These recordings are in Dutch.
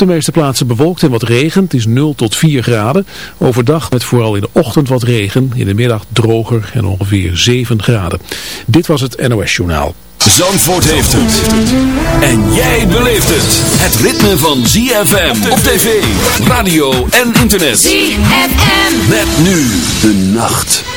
de meeste plaatsen bewolkt en wat regen. Het is 0 tot 4 graden. Overdag met vooral in de ochtend wat regen. In de middag droger en ongeveer 7 graden. Dit was het NOS Journaal. Zandvoort heeft het. En jij beleeft het. Het ritme van ZFM op tv, radio en internet. ZFM. Met nu de nacht.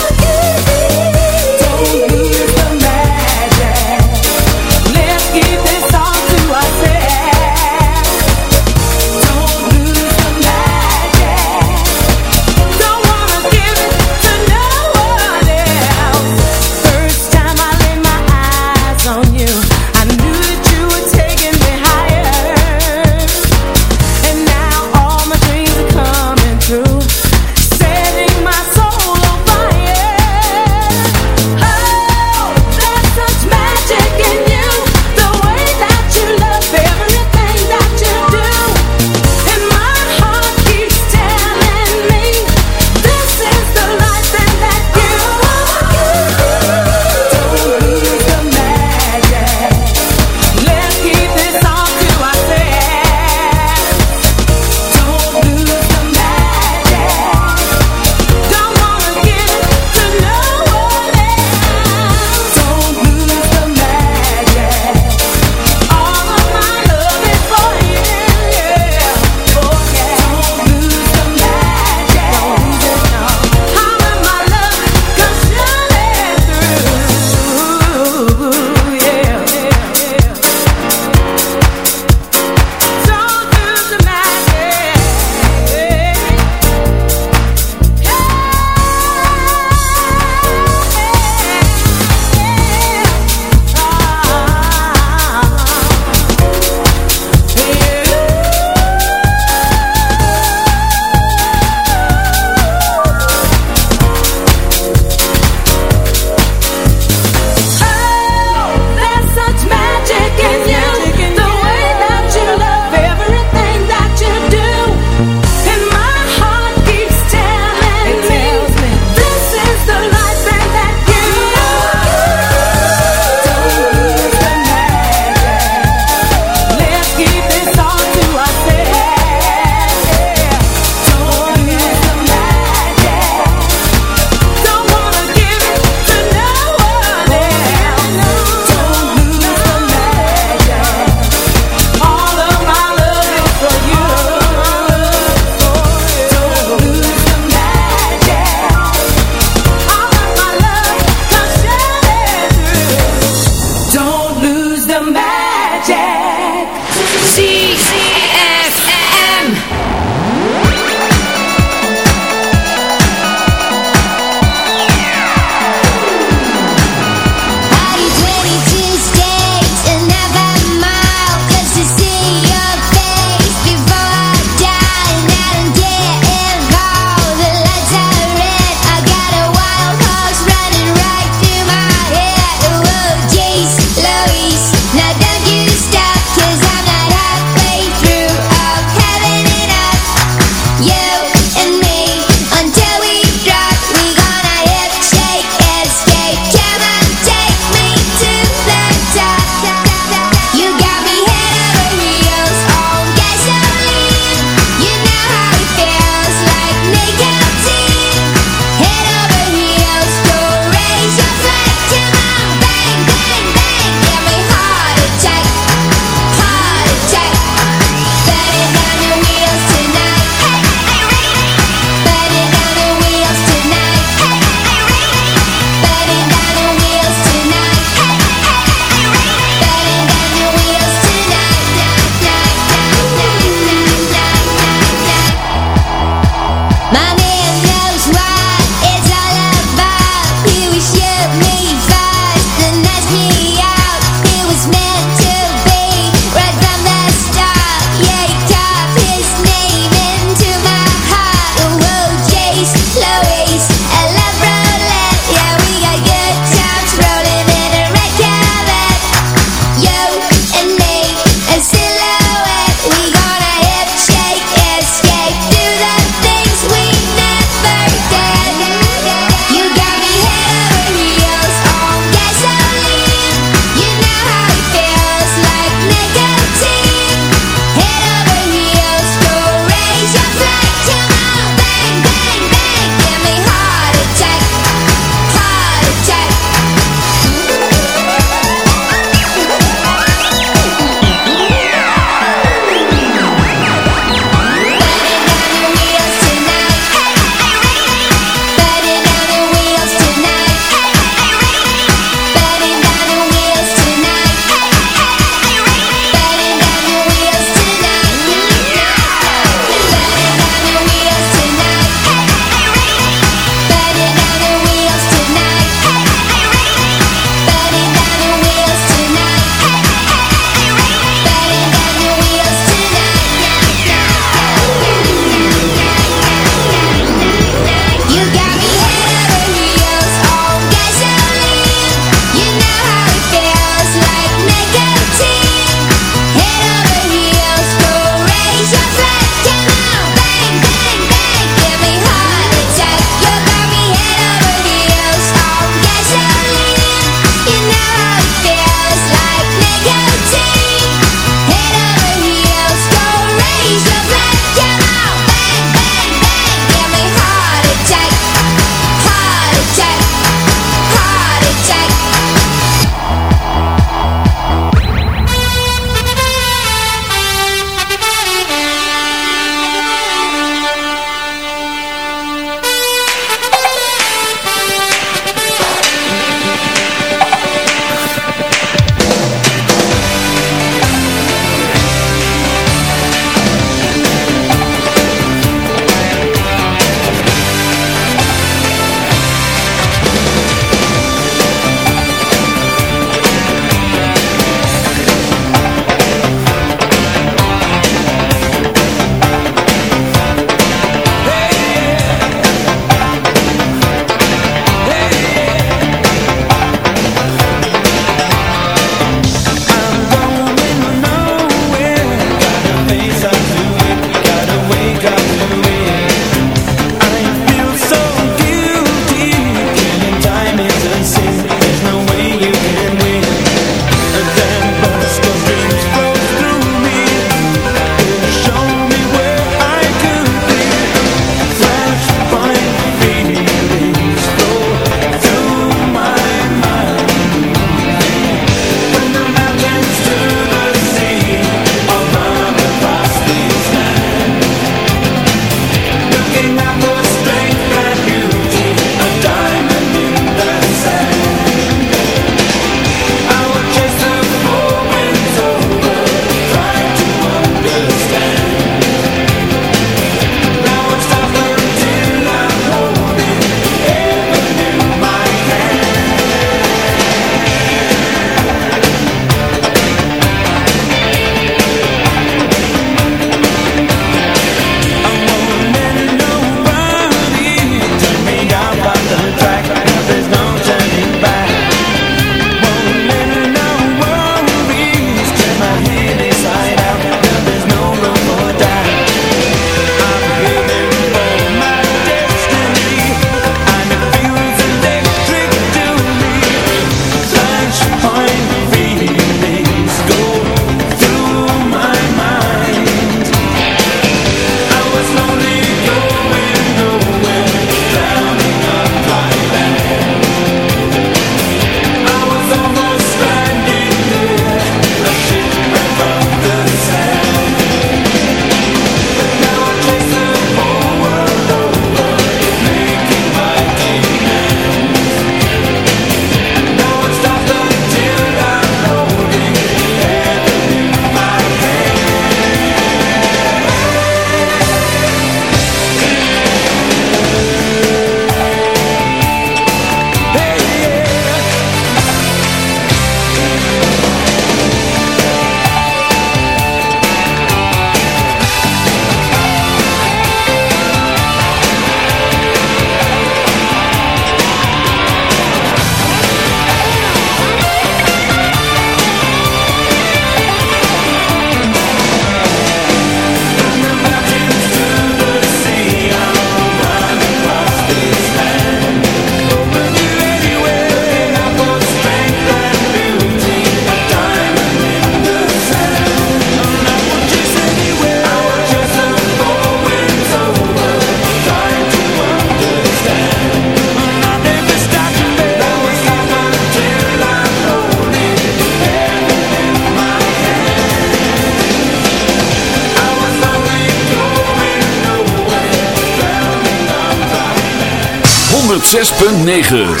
106.9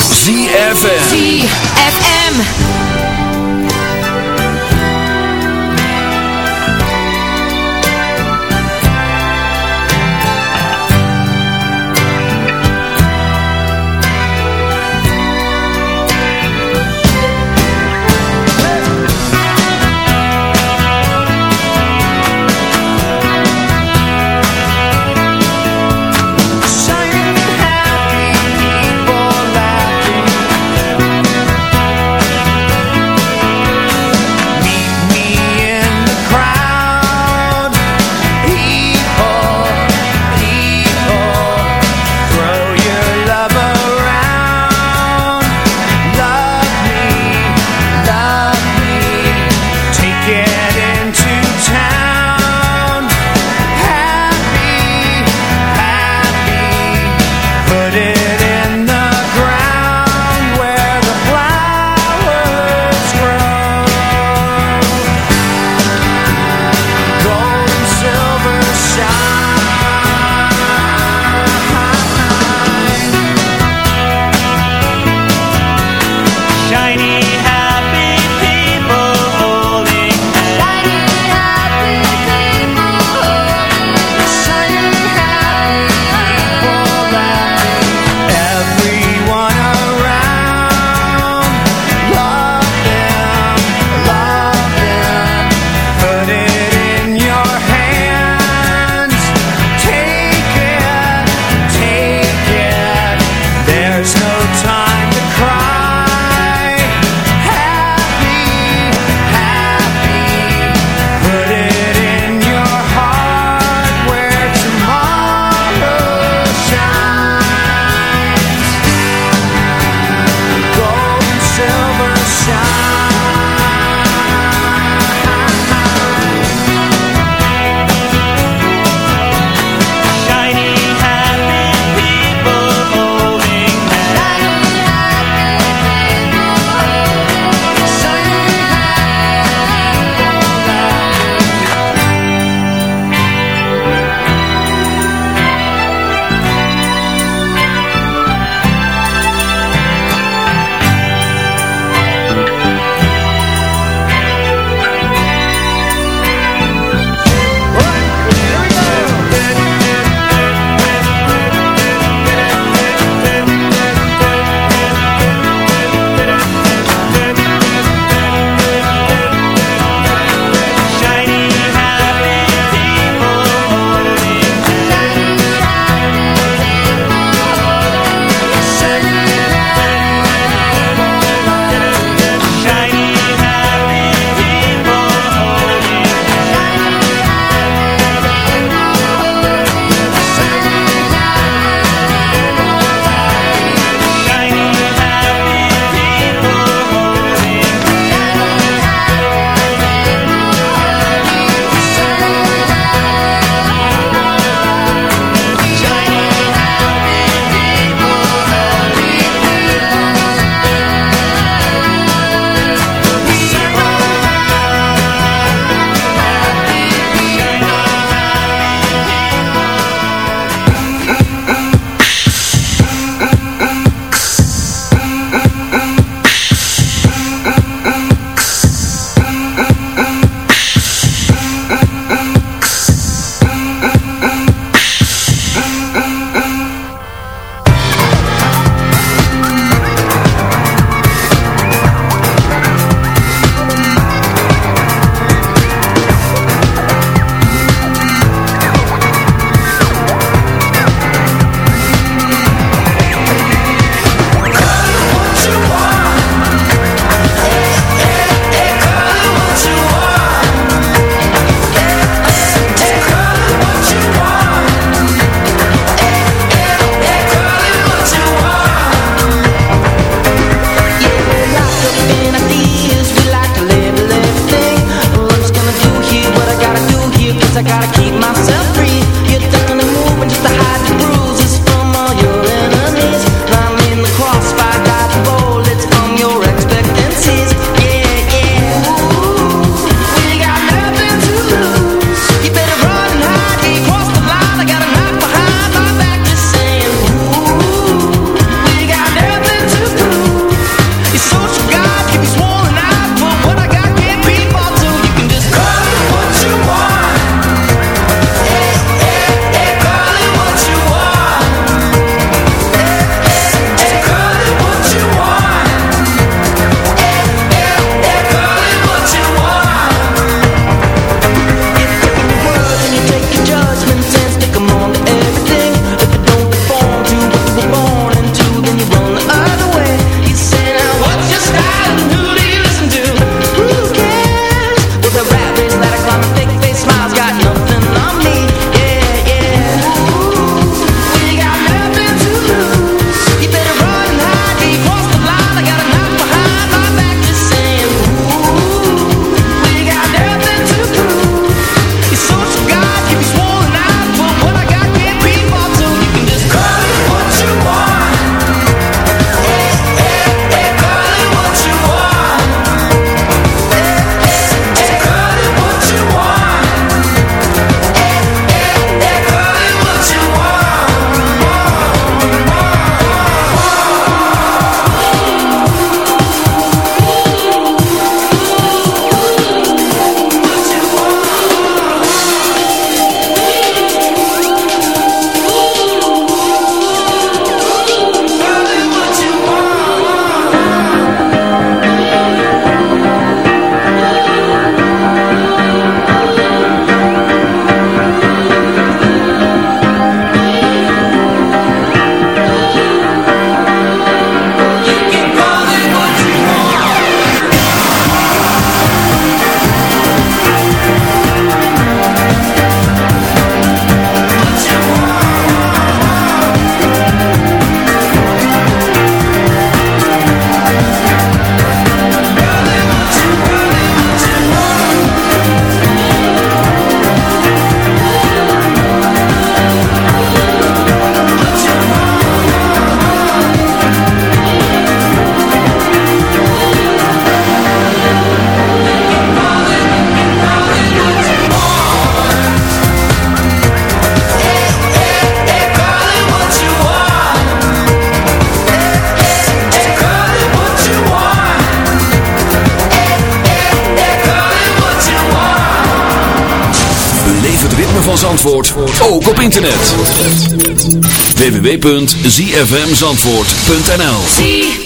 www.zfmzandvoort.nl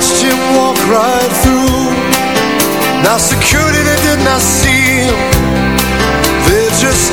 watched him walk right through. Now security did not see him. They just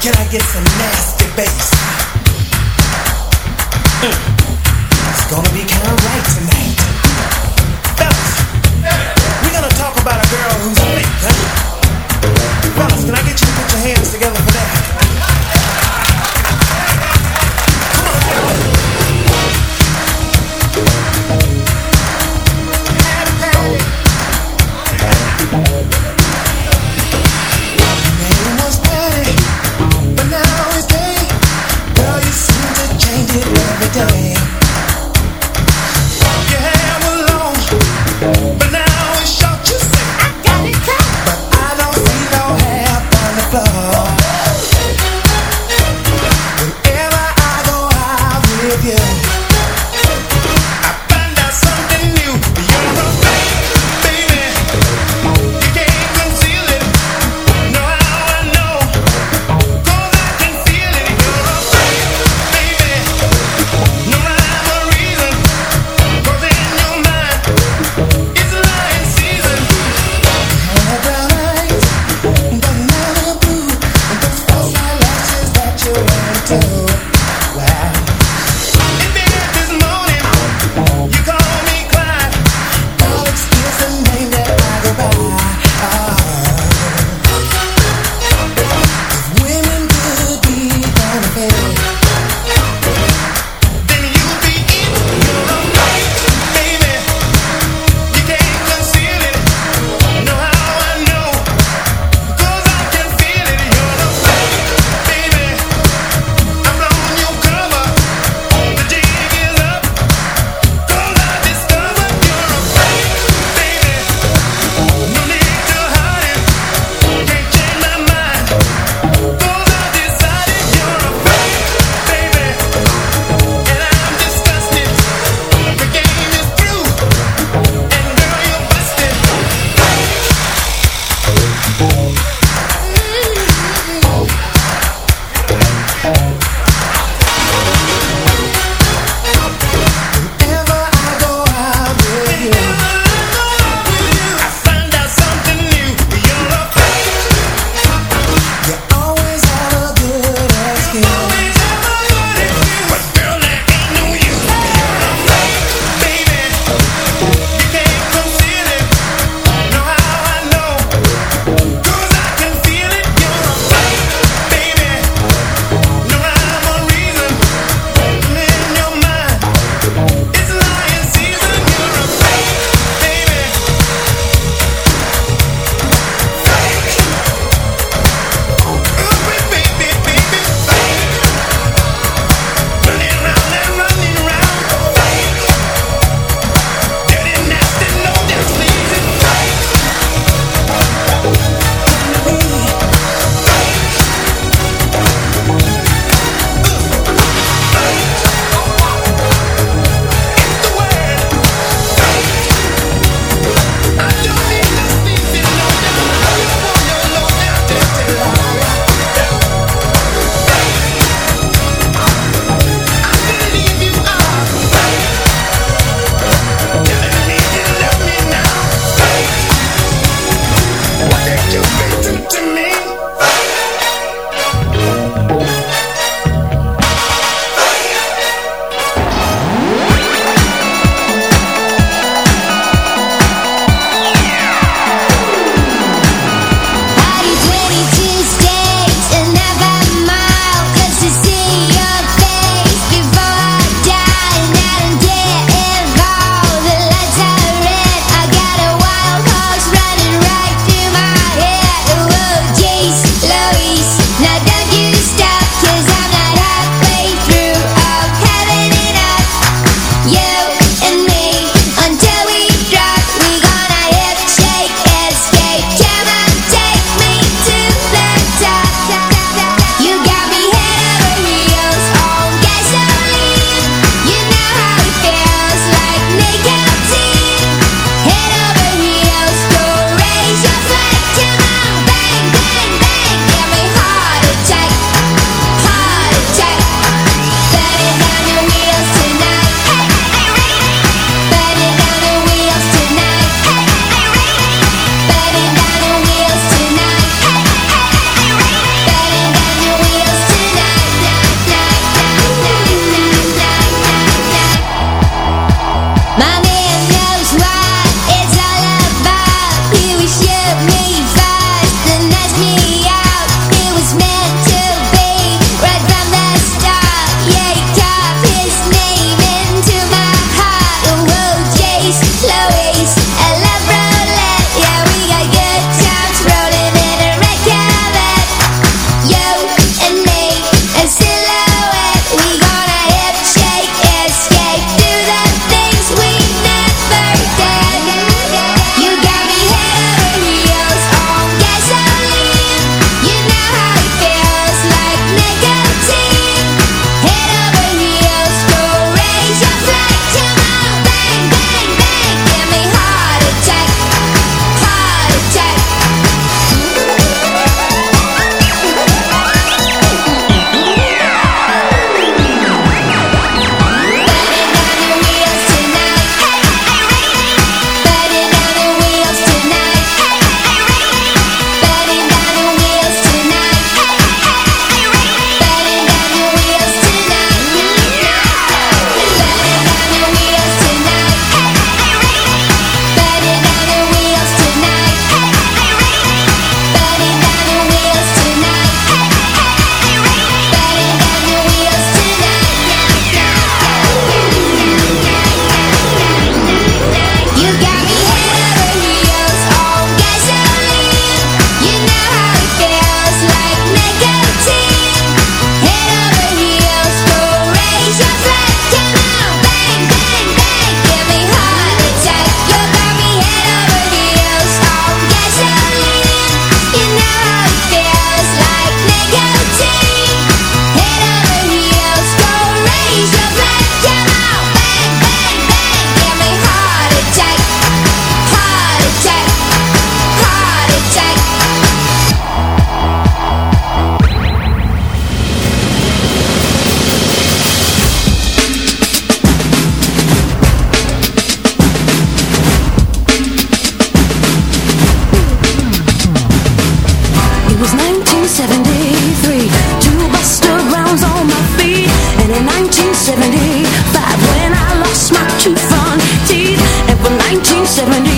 Can I get some nasty bass? Mm. It's gonna be kinda right tonight. 1973 Two buster rounds on my feet. And in 1975 When I lost my two front teeth And from 1970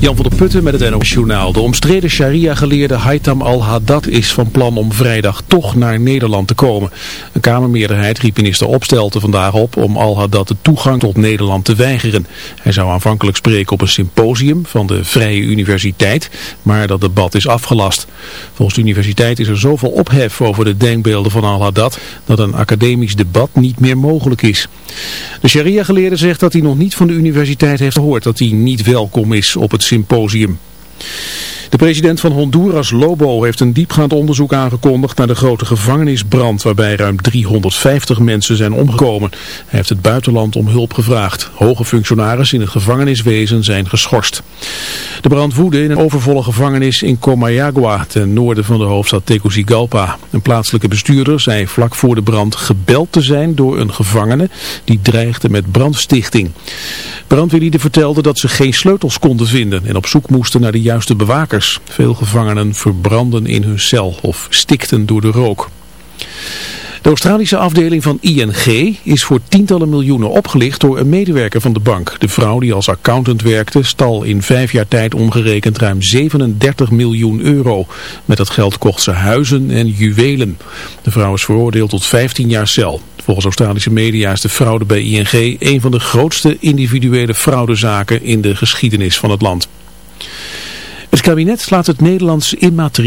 Jan van der Putten met het NOS Journaal. De omstreden sharia-geleerde Haitham al-Haddad is van plan om vrijdag toch naar Nederland te komen. Een Kamermeerderheid riep minister Opstelten vandaag op om al-Haddad de toegang tot Nederland te weigeren. Hij zou aanvankelijk spreken op een symposium van de Vrije Universiteit, maar dat debat is afgelast. Volgens de universiteit is er zoveel ophef over de denkbeelden van al-Haddad dat een academisch debat niet meer mogelijk is. De sharia-geleerde zegt dat hij nog niet van de universiteit heeft gehoord dat hij niet welkom is op het symposium. De president van Honduras, Lobo, heeft een diepgaand onderzoek aangekondigd naar de grote gevangenisbrand waarbij ruim 350 mensen zijn omgekomen. Hij heeft het buitenland om hulp gevraagd. Hoge functionarissen in het gevangeniswezen zijn geschorst. De brand woedde in een overvolle gevangenis in Comayagua, ten noorden van de hoofdstad Tegucigalpa. Een plaatselijke bestuurder zei vlak voor de brand gebeld te zijn door een gevangene die dreigde met brandstichting. Brandweerlieden vertelden dat ze geen sleutels konden vinden en op zoek moesten naar de juiste Veel gevangenen verbranden in hun cel of stikten door de rook. De Australische afdeling van ING is voor tientallen miljoenen opgelicht door een medewerker van de bank. De vrouw die als accountant werkte stal in vijf jaar tijd omgerekend ruim 37 miljoen euro. Met dat geld kocht ze huizen en juwelen. De vrouw is veroordeeld tot 15 jaar cel. Volgens Australische media is de fraude bij ING een van de grootste individuele fraudezaken in de geschiedenis van het land. Het kabinet slaat het Nederlands immaterieel.